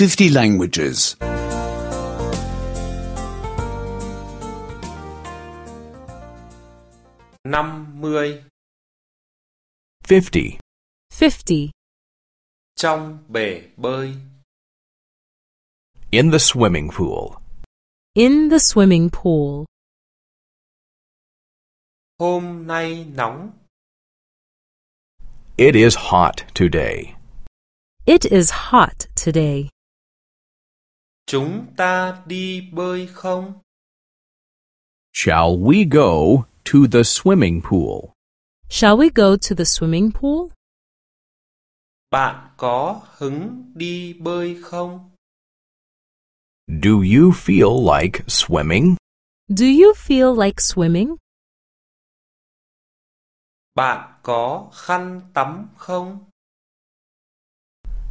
50 languages. 50 50. 50. trong bể bơi, In the swimming pool. In the swimming pool. hôm nay nóng, It is hot today. It is hot today. Chúng ta đi bơi không? Shall we go to the swimming pool? Shall we go to the swimming pool? Bạn có hứng đi bơi không? Do you feel like swimming? Do you feel like swimming? Bạn có khăn tắm không?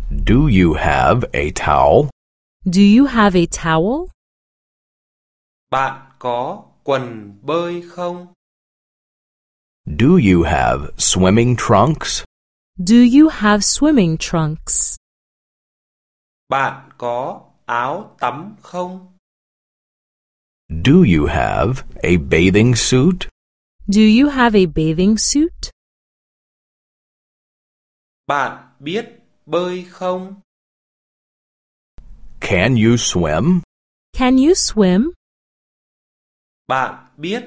Do you have a towel? Do you have a towel? Bạn có quần bơi không? Do you have swimming trunks? Do you have swimming trunks? Bạn có áo tắm không? Do you have a bathing suit? Do you have a bathing suit? Bạn biết bơi không? Can you swim? Can you swim? Bạn biết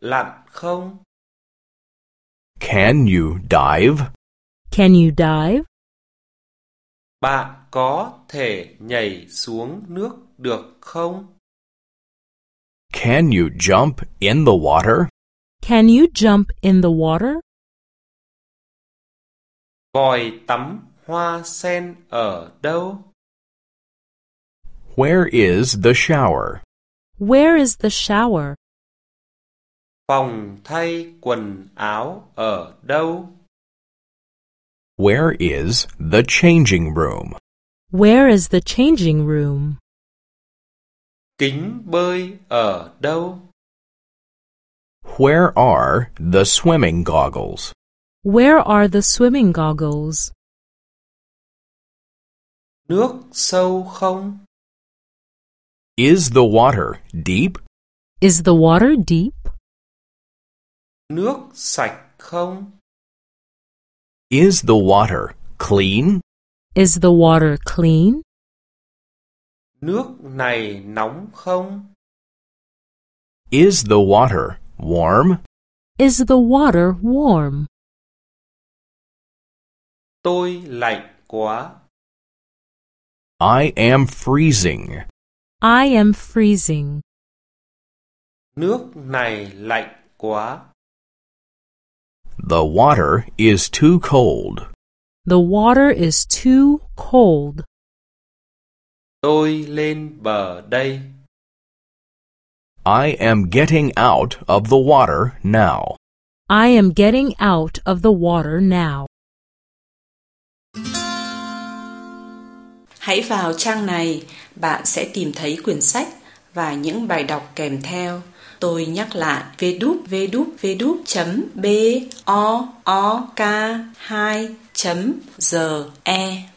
lặn không? Can you dive? Can you dive? Bạn có thể nhảy xuống nước được không? Can you jump in the water? Can you jump in the water? Vòi tắm hoa sen ở đâu? Where is the shower? Where is the shower? Phòng thay quần áo ở đâu? Where is the changing room? Where is the changing room? Kính bơi ở đâu? Where are the swimming goggles? Where are the swimming goggles? Nước sâu không? Is the water deep? Is the water deep? Nước sạch không? Is the water clean? Is the water clean? Nước này nóng không? Is the water warm? Is the water warm? Tôi lạnh quá. I am freezing. I am freezing. Nước này lạnh quá. The water is too cold. The water is too cold. Tôi lên bờ đây. I am getting out of the water now. I am getting out of the water now. Hãy vào trang này, bạn sẽ tìm thấy quyển sách và những bài đọc kèm theo. Tôi nhắc lại www.book2.ge